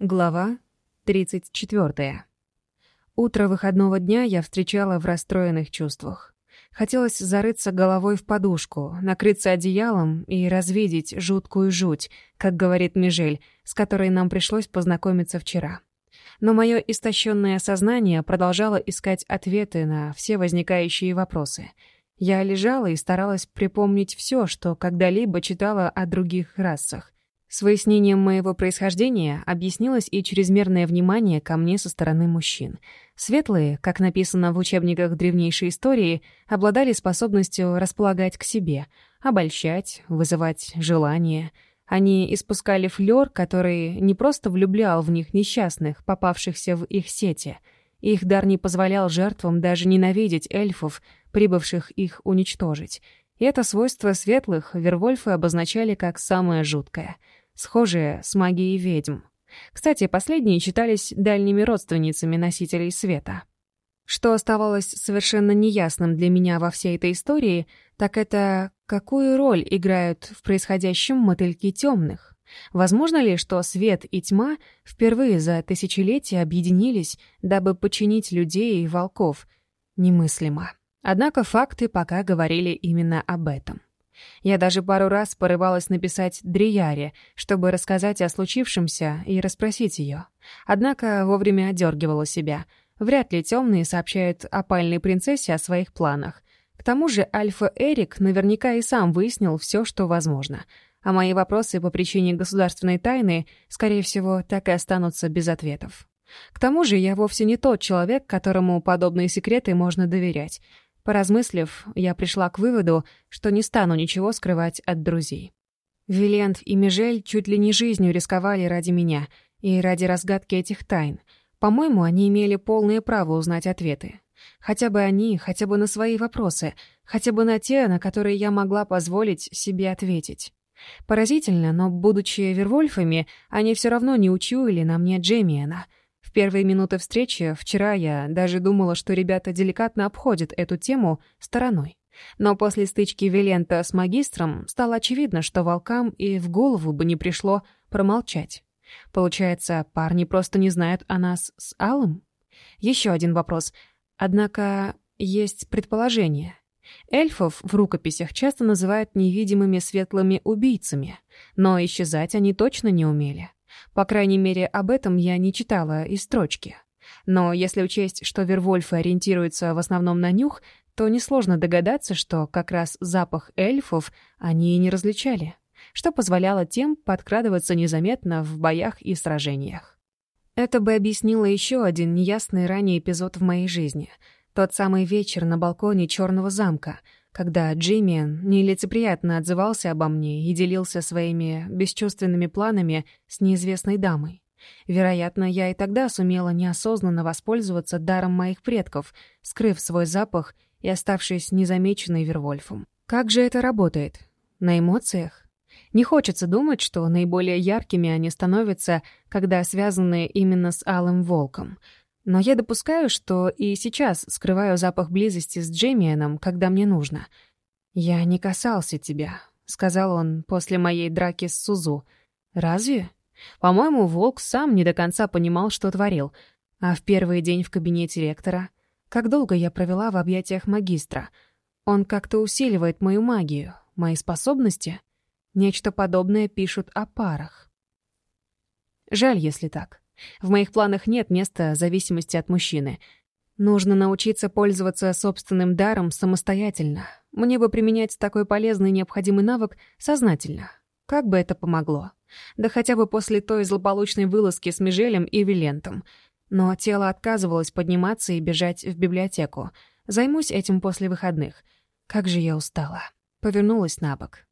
Глава 34. Утро выходного дня я встречала в расстроенных чувствах. Хотелось зарыться головой в подушку, накрыться одеялом и развидеть жуткую жуть, как говорит Межель, с которой нам пришлось познакомиться вчера. Но мое истощенное сознание продолжало искать ответы на все возникающие вопросы. Я лежала и старалась припомнить все, что когда-либо читала о других расах, с выяснением моего происхождения объяснилось и чрезмерное внимание ко мне со стороны мужчин. Светлые, как написано в учебниках древнейшей истории, обладали способностью располагать к себе, обольщать, вызывать желание. Они испускали флёр, который не просто влюблял в них несчастных, попавшихся в их сети. Их дар не позволял жертвам даже ненавидеть эльфов, прибывших их уничтожить, и это свойство светлых Вервольфы обозначали как самое жуткое, схожее с магией ведьм. Кстати, последние считались дальними родственницами носителей света. Что оставалось совершенно неясным для меня во всей этой истории, так это какую роль играют в происходящем мотыльки темных? Возможно ли, что свет и тьма впервые за тысячелетия объединились, дабы починить людей и волков? Немыслимо. Однако факты пока говорили именно об этом. Я даже пару раз порывалась написать Дрияре, чтобы рассказать о случившемся и расспросить ее. Однако вовремя одергивала себя. Вряд ли темные сообщают опальной принцессе о своих планах. К тому же Альфа Эрик наверняка и сам выяснил все, что возможно. А мои вопросы по причине государственной тайны, скорее всего, так и останутся без ответов. К тому же я вовсе не тот человек, которому подобные секреты можно доверять. Поразмыслив, я пришла к выводу, что не стану ничего скрывать от друзей. Вилент и Мижель чуть ли не жизнью рисковали ради меня и ради разгадки этих тайн. По-моему, они имели полное право узнать ответы. Хотя бы они, хотя бы на свои вопросы, хотя бы на те, на которые я могла позволить себе ответить. Поразительно, но, будучи Вервольфами, они все равно не учуяли на мне Джемиена — первые минуты встречи вчера я даже думала, что ребята деликатно обходят эту тему стороной. Но после стычки Вилента с магистром стало очевидно, что волкам и в голову бы не пришло промолчать. Получается, парни просто не знают о нас с Алым? Еще один вопрос. Однако есть предположение. Эльфов в рукописях часто называют невидимыми светлыми убийцами, но исчезать они точно не умели. По крайней мере, об этом я не читала из строчки. Но если учесть, что вервольфы ориентируются в основном на нюх, то несложно догадаться, что как раз запах эльфов они и не различали, что позволяло тем подкрадываться незаметно в боях и сражениях. Это бы объяснило еще один неясный ранний эпизод в моей жизни — тот самый вечер на балконе Черного замка — когда Джимми нелицеприятно отзывался обо мне и делился своими бесчувственными планами с неизвестной дамой. Вероятно, я и тогда сумела неосознанно воспользоваться даром моих предков, скрыв свой запах и оставшись незамеченной Вервольфом. Как же это работает? На эмоциях? Не хочется думать, что наиболее яркими они становятся, когда связаны именно с Алым Волком, но я допускаю, что и сейчас скрываю запах близости с Джеймианом, когда мне нужно. «Я не касался тебя», — сказал он после моей драки с Сузу. «Разве?» По-моему, Волк сам не до конца понимал, что творил. А в первый день в кабинете ректора... Как долго я провела в объятиях магистра. Он как-то усиливает мою магию, мои способности. Нечто подобное пишут о парах. Жаль, если так. В моих планах нет места зависимости от мужчины. Нужно научиться пользоваться собственным даром самостоятельно. Мне бы применять такой полезный необходимый навык сознательно. Как бы это помогло? Да хотя бы после той злополучной вылазки с Межелем и Вилентом. Но тело отказывалось подниматься и бежать в библиотеку. Займусь этим после выходных. Как же я устала. Повернулась на бок.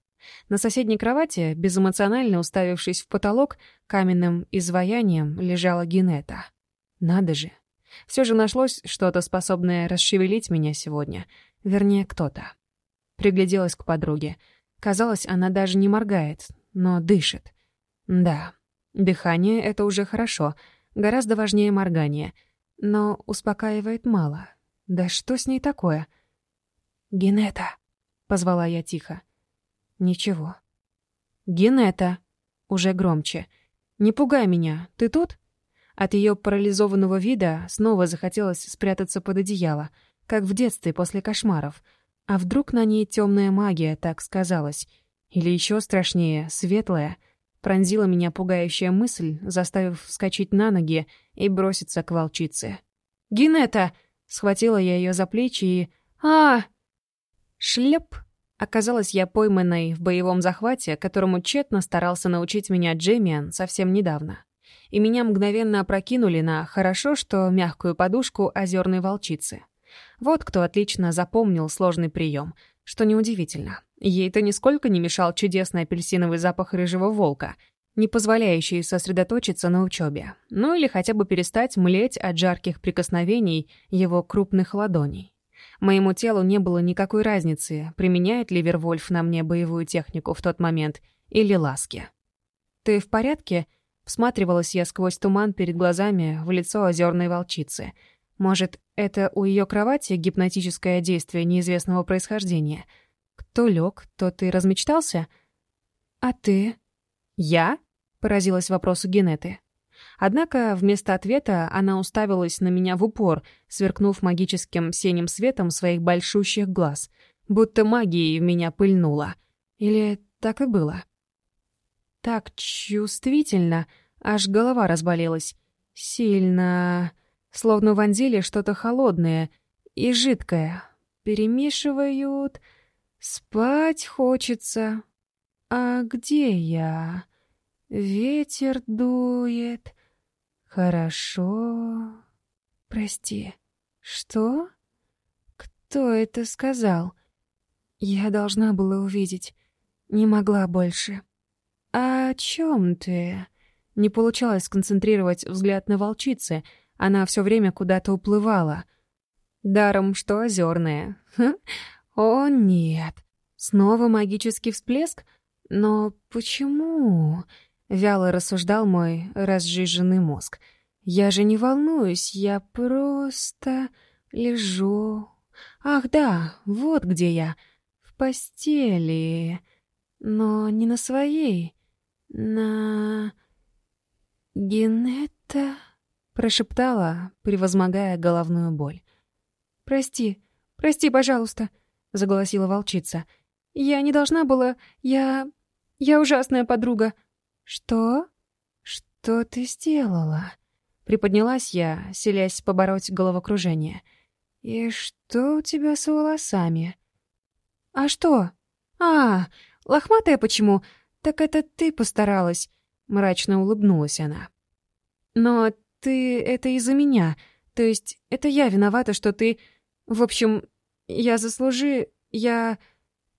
На соседней кровати, безэмоционально уставившись в потолок, каменным изваянием лежала Генета. Надо же. Все же нашлось что-то, способное расшевелить меня сегодня. Вернее, кто-то. Пригляделась к подруге. Казалось, она даже не моргает, но дышит. Да, дыхание — это уже хорошо, гораздо важнее моргание. Но успокаивает мало. Да что с ней такое? «Генета!» — позвала я тихо. Ничего. «Генета!» Уже громче. «Не пугай меня. Ты тут?» От ее парализованного вида снова захотелось спрятаться под одеяло, как в детстве после кошмаров. А вдруг на ней темная магия так сказалась? Или еще страшнее, светлая? Пронзила меня пугающая мысль, заставив вскочить на ноги и броситься к волчице. «Генета!» — схватила я ее за плечи и... а Шлеп! Оказалось, я пойманной в боевом захвате, которому тщетно старался научить меня Джеймиан совсем недавно. И меня мгновенно опрокинули на «хорошо, что мягкую подушку озерной волчицы». Вот кто отлично запомнил сложный прием, что неудивительно. Ей-то нисколько не мешал чудесный апельсиновый запах рыжего волка, не позволяющий сосредоточиться на учебе, ну или хотя бы перестать млеть от жарких прикосновений его крупных ладоней. Моему телу не было никакой разницы, применяет ли Вервольф на мне боевую технику в тот момент или ласки. «Ты в порядке?» — всматривалась я сквозь туман перед глазами в лицо озерной волчицы. «Может, это у ее кровати гипнотическое действие неизвестного происхождения? Кто лег, то ты размечтался?» «А ты?» «Я?» — поразилась вопросу Генеты. Однако вместо ответа она уставилась на меня в упор, сверкнув магическим синим светом своих большущих глаз, будто магией в меня пыльнула. Или так и было? Так чувствительно, аж голова разболелась. Сильно. Словно вонзили что-то холодное и жидкое. Перемешивают. Спать хочется. А где я? Ветер дует. «Хорошо. Прости. Что? Кто это сказал? Я должна была увидеть. Не могла больше. А о чем ты?» Не получалось сконцентрировать взгляд на волчице. Она все время куда-то уплывала. Даром, что озерная. Хм. О, нет. Снова магический всплеск? Но почему? Вяло рассуждал мой разжиженный мозг. «Я же не волнуюсь, я просто лежу. Ах да, вот где я. В постели. Но не на своей. На... Генета Прошептала, превозмогая головную боль. «Прости, прости, пожалуйста», — заголосила волчица. «Я не должна была... Я... Я ужасная подруга». «Что? Что ты сделала?» Приподнялась я, селясь побороть головокружение. «И что у тебя с волосами?» «А что? А, лохматая почему? Так это ты постаралась!» Мрачно улыбнулась она. «Но ты — это из-за меня. То есть это я виновата, что ты... В общем, я заслужи... Я...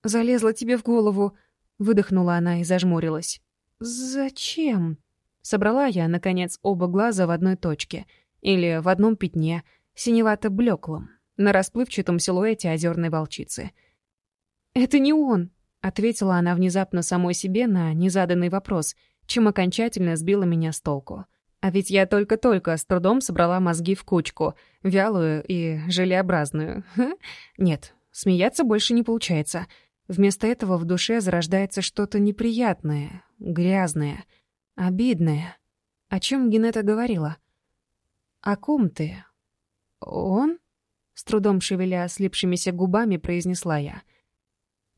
Залезла тебе в голову...» Выдохнула она и зажмурилась. «Зачем?» Собрала я, наконец, оба глаза в одной точке. Или в одном пятне, синевато-блеклом, на расплывчатом силуэте озерной волчицы. «Это не он!» — ответила она внезапно самой себе на незаданный вопрос, чем окончательно сбила меня с толку. А ведь я только-только с трудом собрала мозги в кучку, вялую и желеобразную. Нет, смеяться больше не получается. Вместо этого в душе зарождается что-то неприятное, Грязная, обидная. О чем Генета говорила? «О ком ты?» «Он?» — с трудом шевеля слипшимися губами произнесла я.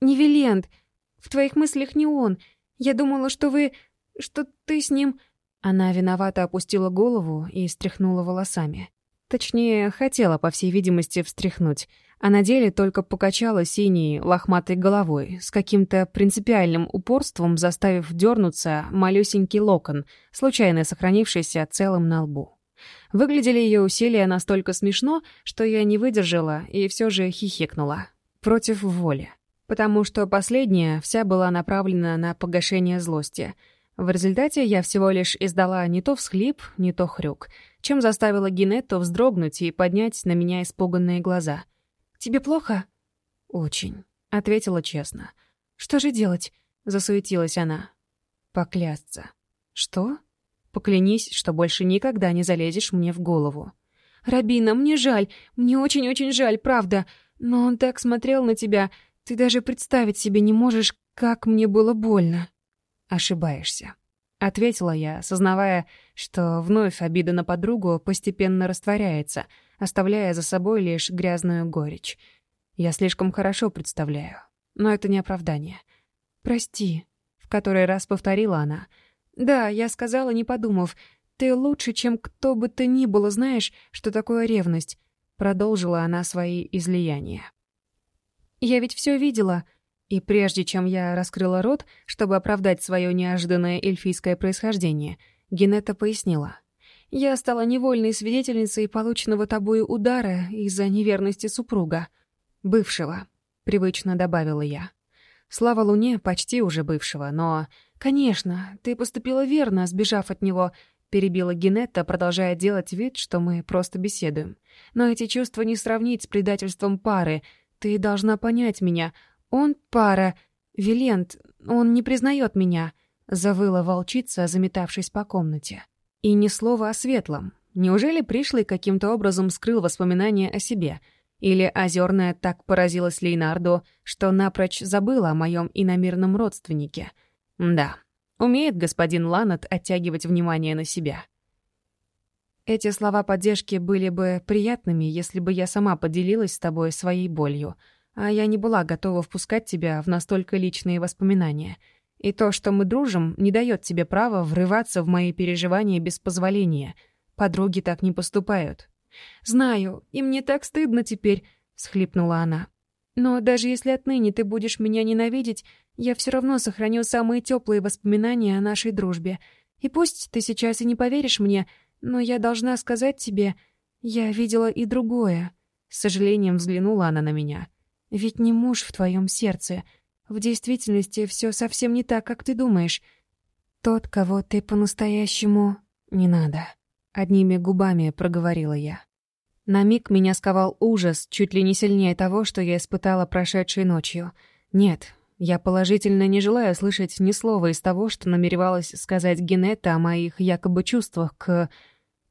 «Невелент! В твоих мыслях не он! Я думала, что вы... что ты с ним...» Она виновато опустила голову и стряхнула волосами. Точнее, хотела, по всей видимости, встряхнуть, а на деле только покачала синей лохматой головой, с каким-то принципиальным упорством заставив дернуться малюсенький локон, случайно сохранившийся целым на лбу. Выглядели ее усилия настолько смешно, что я не выдержала и все же хихикнула. Против воли. Потому что последняя вся была направлена на погашение злости. В результате я всего лишь издала не то всхлип, не то хрюк — чем заставила Гинетто вздрогнуть и поднять на меня испуганные глаза. «Тебе плохо?» «Очень», — ответила честно. «Что же делать?» — засуетилась она. «Поклясться». «Что?» «Поклянись, что больше никогда не залезешь мне в голову». «Рабина, мне жаль, мне очень-очень жаль, правда. Но он так смотрел на тебя, ты даже представить себе не можешь, как мне было больно». «Ошибаешься», Ответила я, сознавая, что вновь обида на подругу постепенно растворяется, оставляя за собой лишь грязную горечь. Я слишком хорошо представляю, но это не оправдание. «Прости», — в который раз повторила она. «Да, я сказала, не подумав. Ты лучше, чем кто бы ты ни было, знаешь, что такое ревность», — продолжила она свои излияния. «Я ведь все видела», — и прежде чем я раскрыла рот, чтобы оправдать свое неожиданное эльфийское происхождение, Генета пояснила. «Я стала невольной свидетельницей полученного тобою удара из-за неверности супруга. Бывшего», — привычно добавила я. «Слава Луне, почти уже бывшего, но...» «Конечно, ты поступила верно, сбежав от него», — перебила Генетта, продолжая делать вид, что мы просто беседуем. «Но эти чувства не сравнить с предательством пары. Ты должна понять меня. «Он пара. Вилент, он не признает меня», — завыла волчица, заметавшись по комнате. И ни слова о светлом. Неужели пришлый каким-то образом скрыл воспоминания о себе? Или озерная так поразилась Лейнарду, что напрочь забыла о моем иномирном родственнике? Да, умеет господин Ланат оттягивать внимание на себя. Эти слова поддержки были бы приятными, если бы я сама поделилась с тобой своей болью — а я не была готова впускать тебя в настолько личные воспоминания. И то, что мы дружим, не дает тебе права врываться в мои переживания без позволения. Подруги так не поступают». «Знаю, и мне так стыдно теперь», — схлипнула она. «Но даже если отныне ты будешь меня ненавидеть, я все равно сохраню самые теплые воспоминания о нашей дружбе. И пусть ты сейчас и не поверишь мне, но я должна сказать тебе, я видела и другое». С сожалением взглянула она на меня. Ведь не муж в твоем сердце. В действительности все совсем не так, как ты думаешь. Тот, кого ты по-настоящему не надо. Одними губами проговорила я. На миг меня сковал ужас, чуть ли не сильнее того, что я испытала прошедшей ночью. Нет, я положительно не желаю слышать ни слова из того, что намеревалась сказать Генетта о моих якобы чувствах к...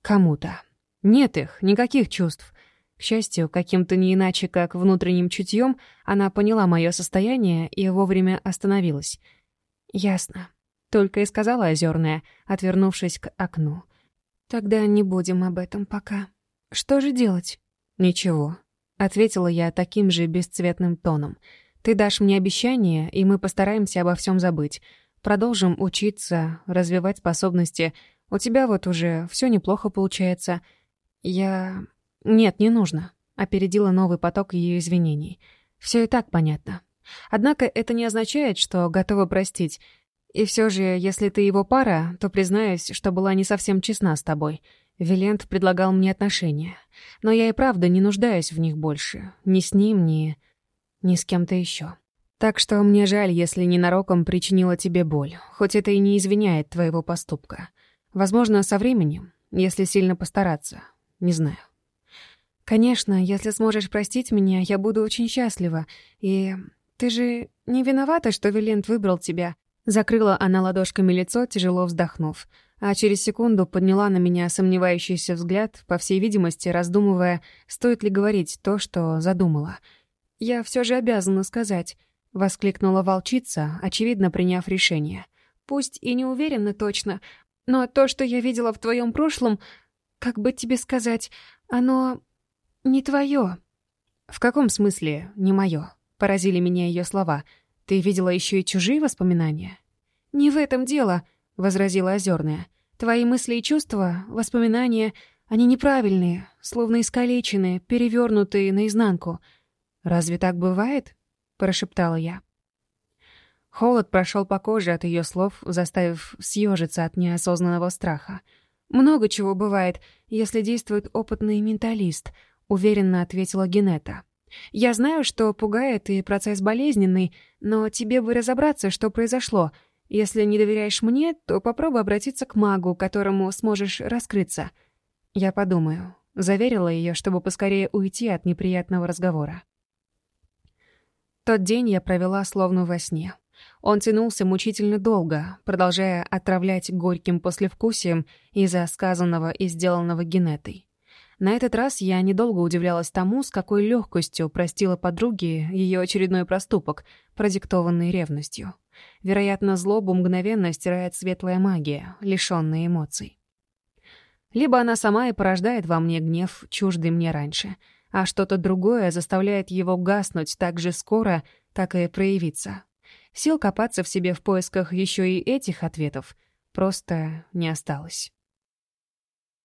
кому-то. Нет их, никаких чувств. К счастью, каким-то не иначе, как внутренним чутьем, она поняла мое состояние и вовремя остановилась. «Ясно», — только и сказала озерная, отвернувшись к окну. «Тогда не будем об этом пока. Что же делать?» «Ничего», — ответила я таким же бесцветным тоном. «Ты дашь мне обещание, и мы постараемся обо всем забыть. Продолжим учиться, развивать способности. У тебя вот уже все неплохо получается. Я...» Нет, не нужно. Опередила новый поток ее извинений. Все и так понятно. Однако это не означает, что готова простить. И все же, если ты его пара, то признаюсь, что была не совсем честна с тобой. Вилент предлагал мне отношения. Но я и правда не нуждаюсь в них больше. Ни с ним, ни... ни с кем-то еще. Так что мне жаль, если ненароком причинила тебе боль, хоть это и не извиняет твоего поступка. Возможно, со временем, если сильно постараться. Не знаю. «Конечно, если сможешь простить меня, я буду очень счастлива. И ты же не виновата, что Вилент выбрал тебя?» Закрыла она ладошками лицо, тяжело вздохнув. А через секунду подняла на меня сомневающийся взгляд, по всей видимости, раздумывая, стоит ли говорить то, что задумала. «Я все же обязана сказать», — воскликнула волчица, очевидно приняв решение. «Пусть и не уверена точно, но то, что я видела в твоем прошлом, «Не твое». «В каком смысле «не мое»?» — поразили меня ее слова. «Ты видела еще и чужие воспоминания?» «Не в этом дело», — возразила Озерная. «Твои мысли и чувства, воспоминания, они неправильные, словно искалеченные, перевернутые наизнанку. Разве так бывает?» — прошептала я. Холод прошел по коже от ее слов, заставив съежиться от неосознанного страха. Много чего бывает, если действует опытный менталист уверенно ответила Генета. «Я знаю, что пугает и процесс болезненный, но тебе бы разобраться, что произошло. Если не доверяешь мне, то попробуй обратиться к магу, которому сможешь раскрыться». «Я подумаю», — заверила ее, чтобы поскорее уйти от неприятного разговора. Тот день я провела словно во сне. Он тянулся мучительно долго, продолжая отравлять горьким послевкусием из-за сказанного и сделанного Генетой. На этот раз я недолго удивлялась тому, с какой легкостью простила подруге ее очередной проступок, продиктованный ревностью. Вероятно, злобу мгновенно стирает светлая магия, лишенная эмоций. Либо она сама и порождает во мне гнев, чуждый мне раньше, а что-то другое заставляет его гаснуть так же скоро, так и проявиться. Сил копаться в себе в поисках еще и этих ответов просто не осталось.